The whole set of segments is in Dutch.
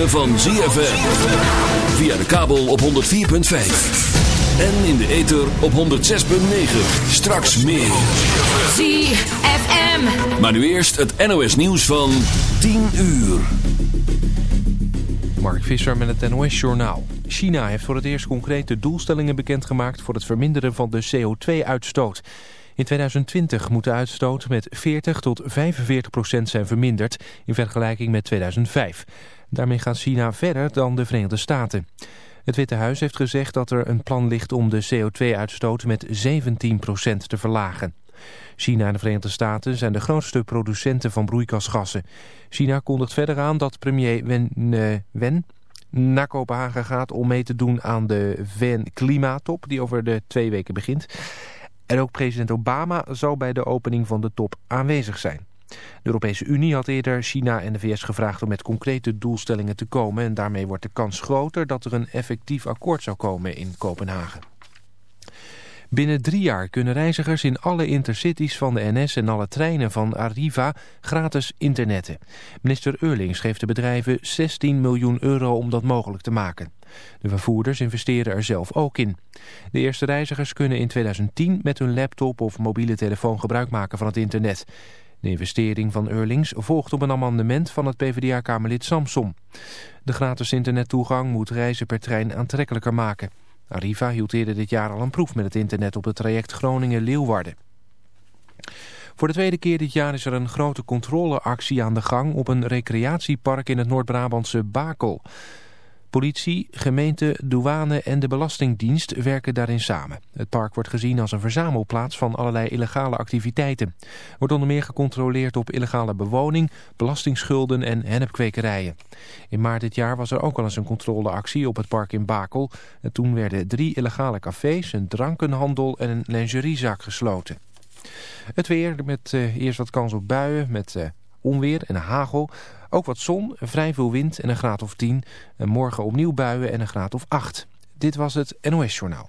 Ritme van ZFM. Via de kabel op 104.5. En in de ether op 106.9. Straks meer. ZFM. Maar nu eerst het NOS nieuws van 10 uur. Mark Visser met het NOS Journaal. China heeft voor het eerst concrete doelstellingen bekendgemaakt voor het verminderen van de CO2-uitstoot. In 2020 moet de uitstoot met 40 tot 45 procent zijn verminderd in vergelijking met 2005. Daarmee gaat China verder dan de Verenigde Staten. Het Witte Huis heeft gezegd dat er een plan ligt om de CO2-uitstoot met 17 procent te verlagen. China en de Verenigde Staten zijn de grootste producenten van broeikasgassen. China kondigt verder aan dat premier Wen, uh, Wen naar Kopenhagen gaat om mee te doen aan de VN-klimaattop die over de twee weken begint. En ook president Obama zal bij de opening van de top aanwezig zijn. De Europese Unie had eerder China en de VS gevraagd om met concrete doelstellingen te komen. En daarmee wordt de kans groter dat er een effectief akkoord zou komen in Kopenhagen. Binnen drie jaar kunnen reizigers in alle intercities van de NS en alle treinen van Arriva gratis internetten. Minister Eurlings geeft de bedrijven 16 miljoen euro om dat mogelijk te maken. De vervoerders investeren er zelf ook in. De eerste reizigers kunnen in 2010 met hun laptop of mobiele telefoon gebruik maken van het internet. De investering van Eurlings volgt op een amendement van het PvdA-kamerlid Samsom. De gratis internettoegang moet reizen per trein aantrekkelijker maken. Arriva hield eerder dit jaar al een proef met het internet op het traject Groningen-Leeuwarden. Voor de tweede keer dit jaar is er een grote controleactie aan de gang op een recreatiepark in het Noord-Brabantse Bakel. Politie, gemeente, douane en de Belastingdienst werken daarin samen. Het park wordt gezien als een verzamelplaats van allerlei illegale activiteiten. Wordt onder meer gecontroleerd op illegale bewoning, belastingsschulden en hennepkwekerijen. In maart dit jaar was er ook al eens een controleactie op het park in Bakel. En toen werden drie illegale cafés, een drankenhandel en een lingeriezak gesloten. Het weer met uh, eerst wat kans op buien met uh, onweer en hagel. Ook wat zon, vrij veel wind en een graad of 10. En morgen opnieuw buien en een graad of 8. Dit was het NOS Journaal.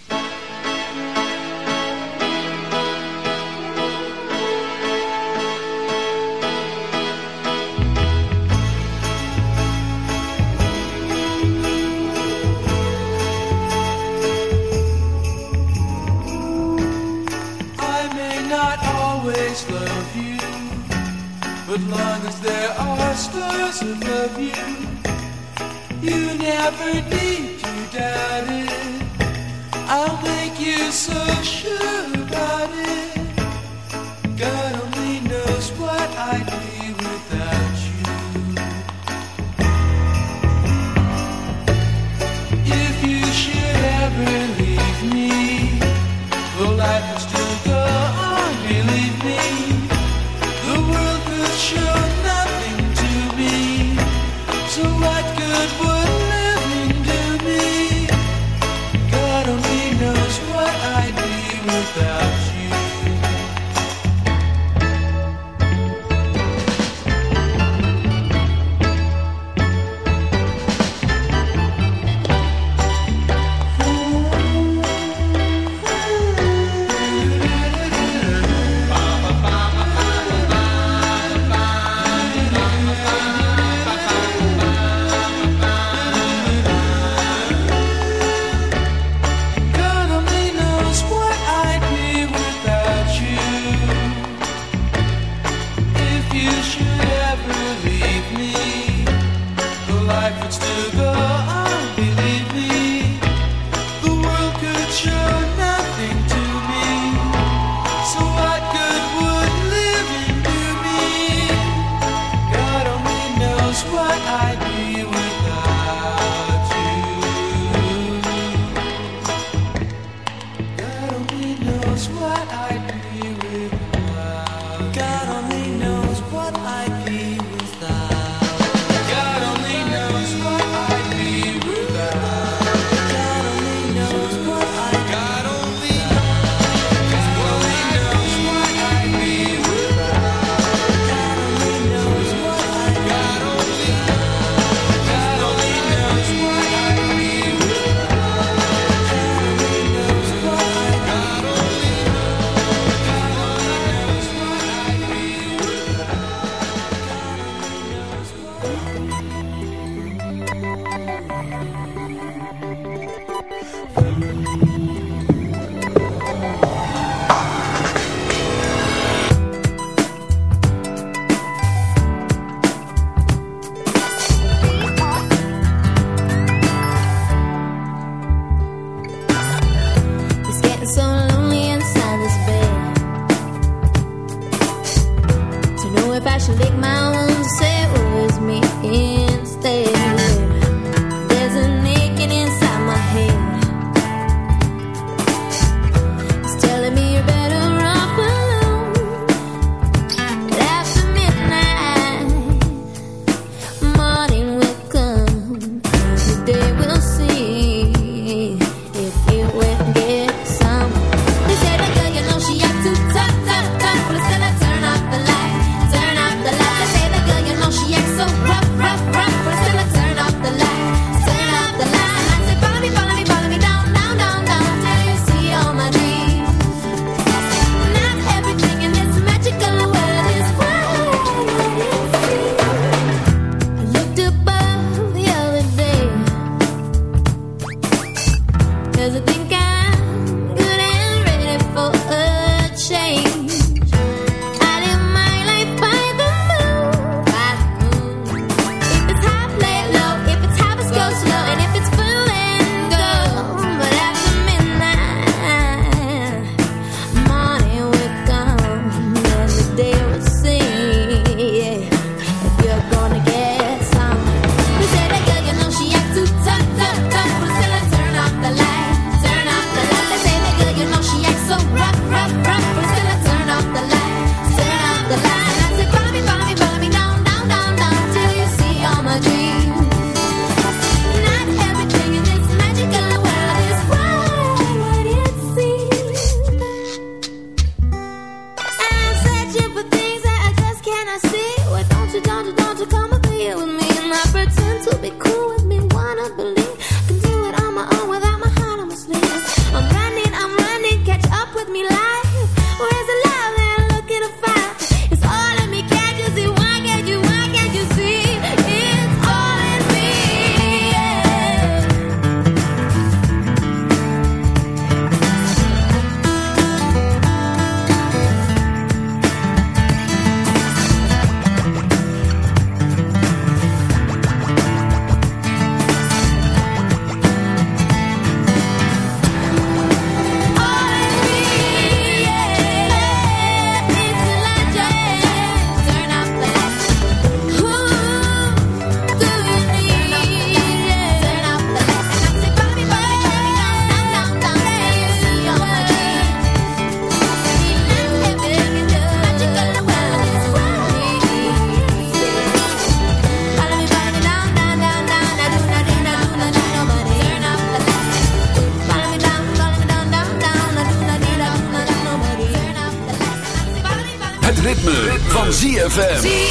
Above you, you never need to doubt it. I'll make you so sure about it. Oh. ZFM.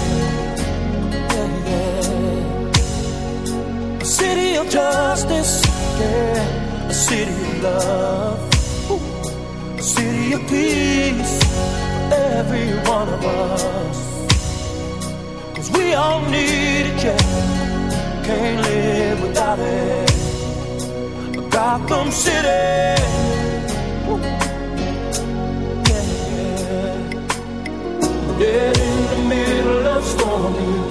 city of justice, yeah. A city of love, Ooh. a city of peace for every one of us. Cause we all need it, yeah. Can't live without it. Gotham City. Woo. Yeah. Dead in the middle of stormy.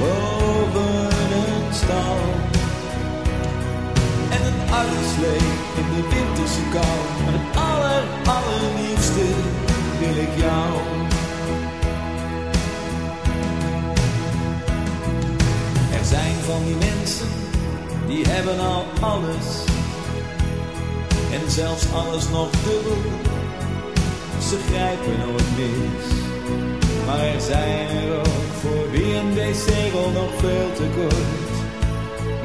boven een stal. En een uitslee in de winterse kou. Maar het aller, allerliefste wil ik jou. Er zijn van die mensen, die hebben al alles. En zelfs alles nog dubbel. Ze grijpen nooit mis. Maar er zijn er ook voor wie een wc-rol nog veel te kort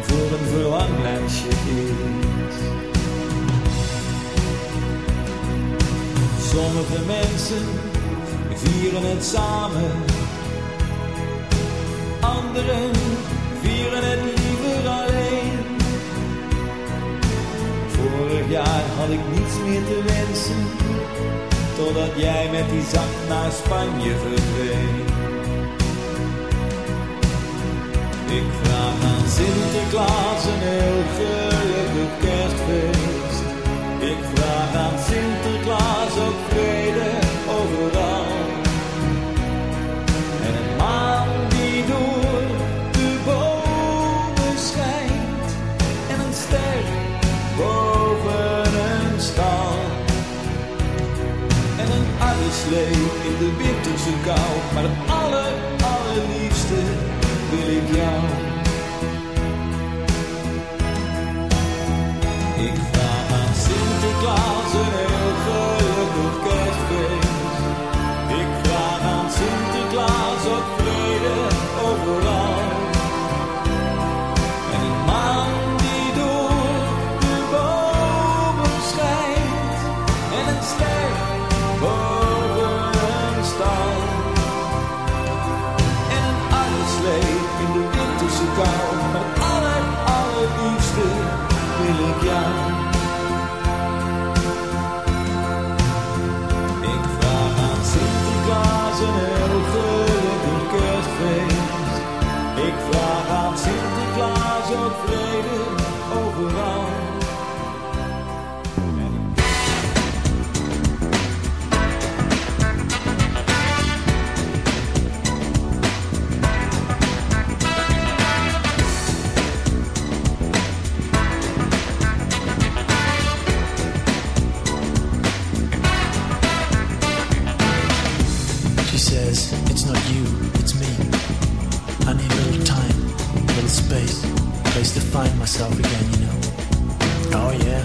voor een verlanglijstje is. Sommige mensen vieren het samen, anderen vieren het liever alleen. Vorig jaar had ik niets meer te wensen, totdat jij met die zak naar Spanje verdween. Ik vraag aan Sinterklaas uitslee in de winterse kou. Maar het aller, to find myself again, you know. Oh, yeah,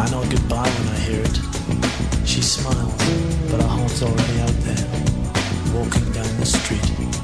I know goodbye when I hear it. She smiles, but our heart's already out there, walking down the street.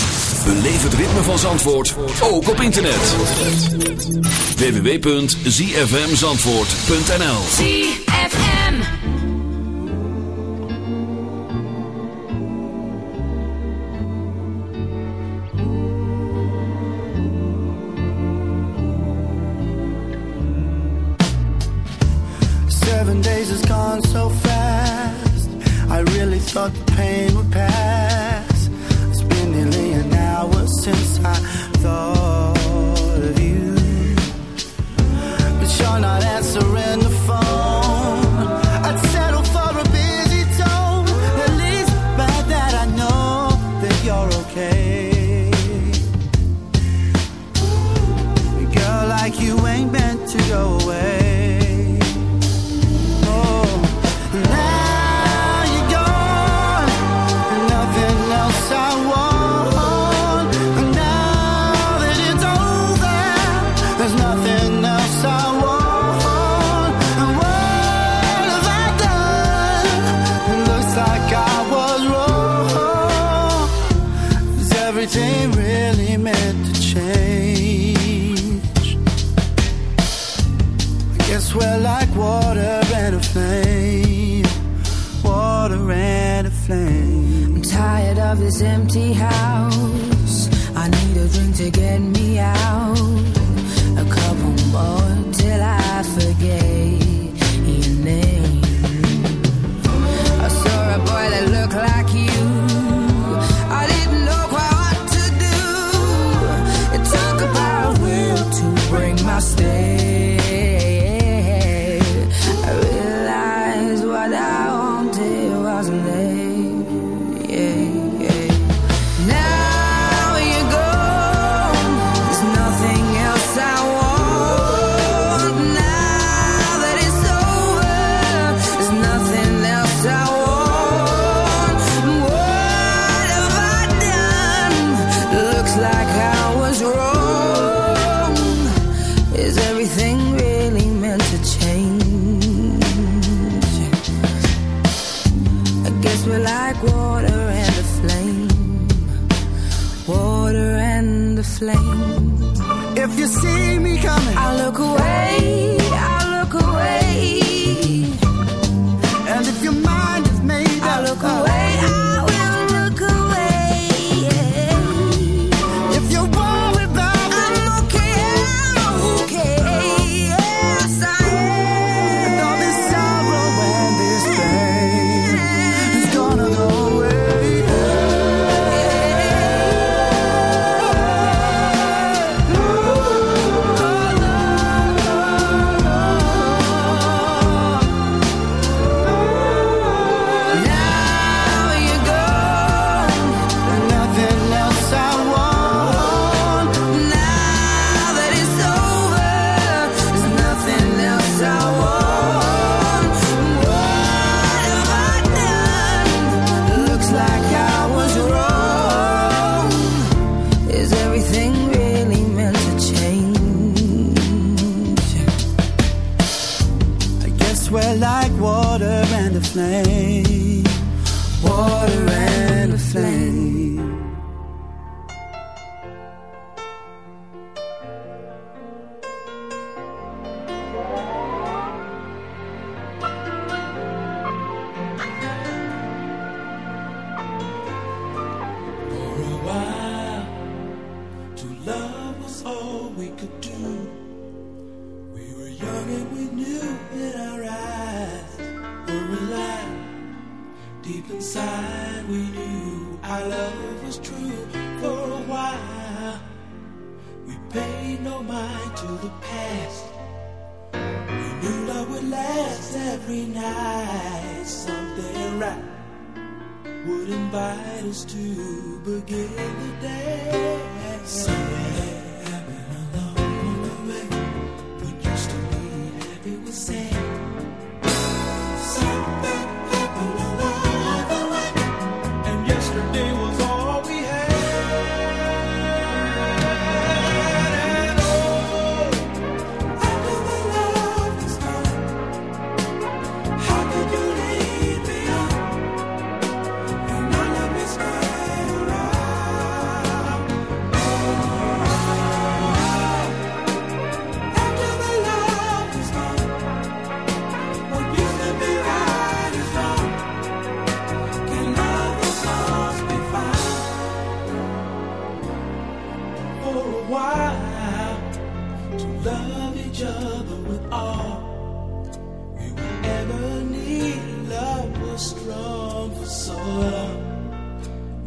Beleef het ritme van Zandvoort ook op internet. www.zfmzandvoort.nl ZFM Seven days has gone so fast. I really thought the pain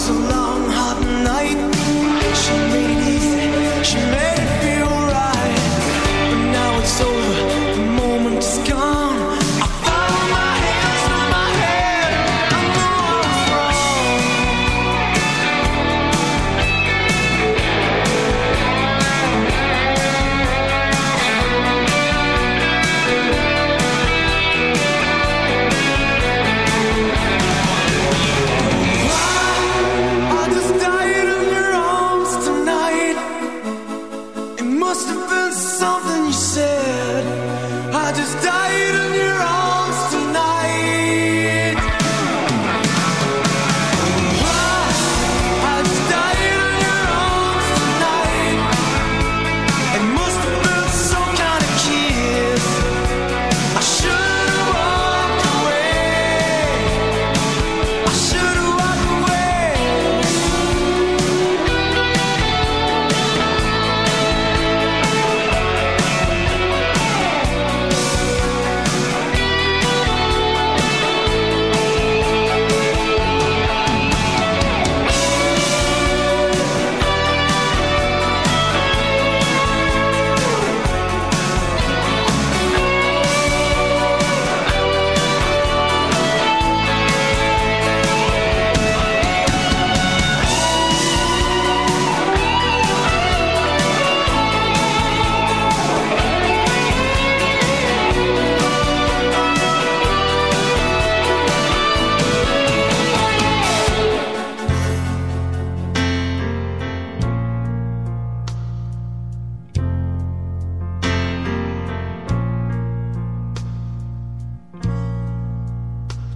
was a long hot night.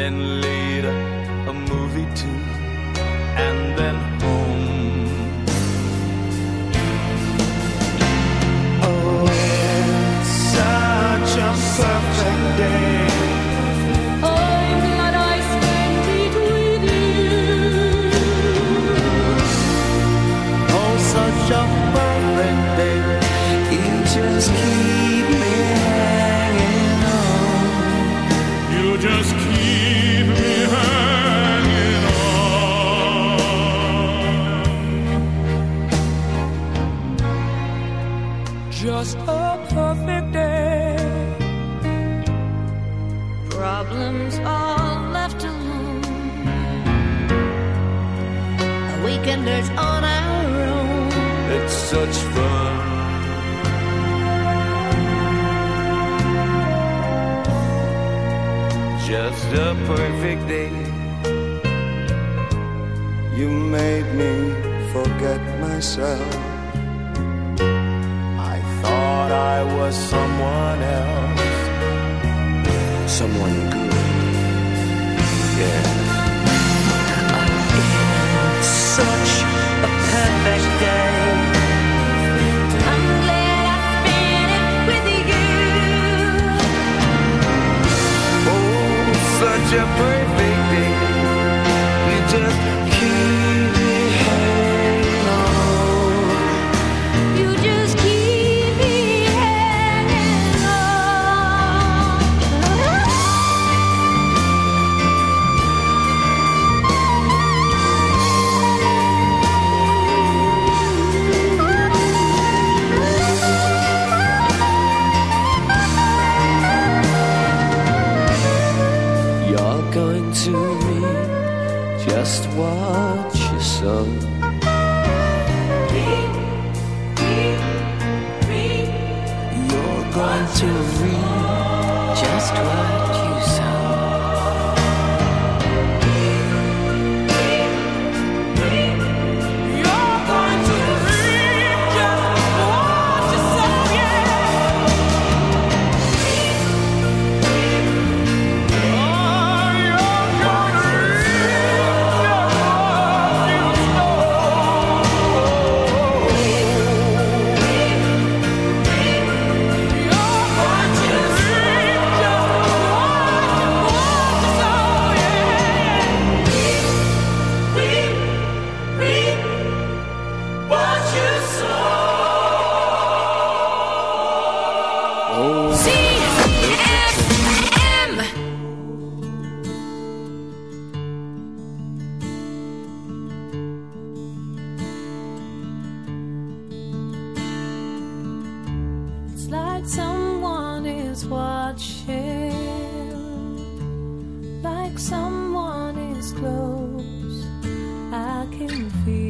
And later. myself. I thought I was some watching, like someone is close. I can feel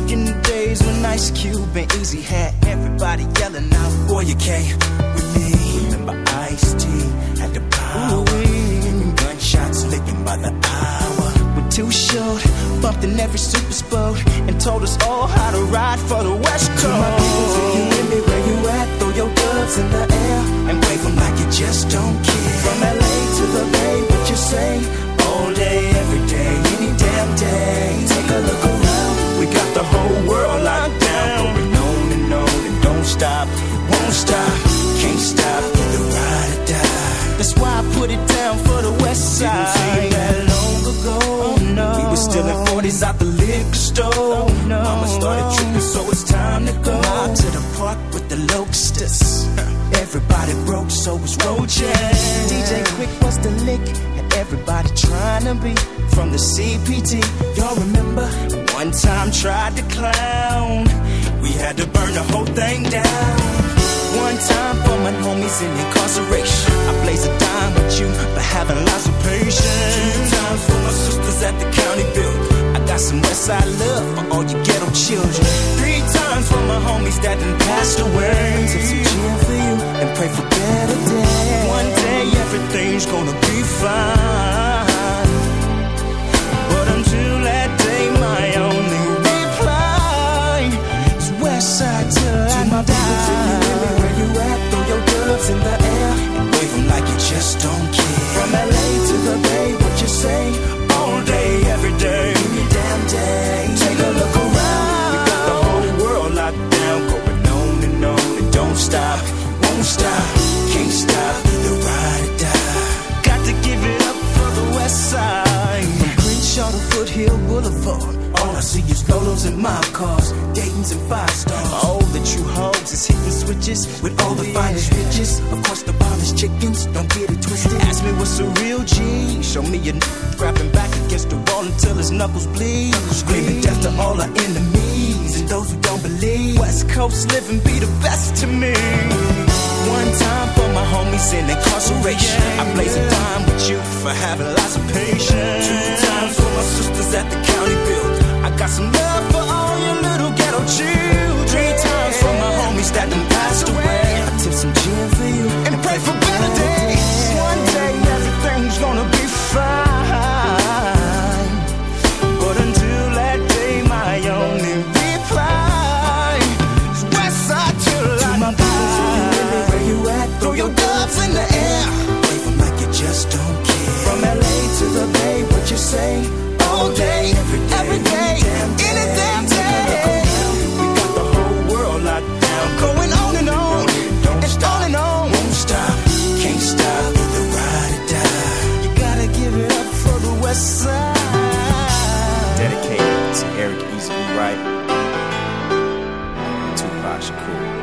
Back in the days when Ice Cube and Easy had everybody yelling out, Boy, you can't with me. Remember Ice T had the power. Hearing gunshots licking by the hour. We're too short, bumped in every super sport, and told us all how to ride for the West Coast. To my people, you hear me where you at, throw your gloves in the air and wave 'em like you just don't care. From LA to the Bay, what you say? All day, every day, any damn day. Take a look around, we got the whole world locked down. Going on and on and don't stop, won't stop, can't stop. Either ride or die. That's why I put it down for the West Side. Didn't seem that long ago. Oh, no. We were still in 40s out the liquor store. Oh, no. Mama started tripping, so it's time to go out to the park with the locusts. Everybody broke, so was roaches. DJ Quick was the lick, and everybody trying to be from the CPT. Y'all remember? One time tried to clown. We had to burn the whole thing down. One time for my homies in incarceration. I blaze a dime with you for having lots of patience. Two times for my sisters at the county build. I got some Westside love for all you ghetto children. Three times for my homies that done passed away. Tip some gin for you and pray for better days. One day everything's gonna be fine. Living mágico.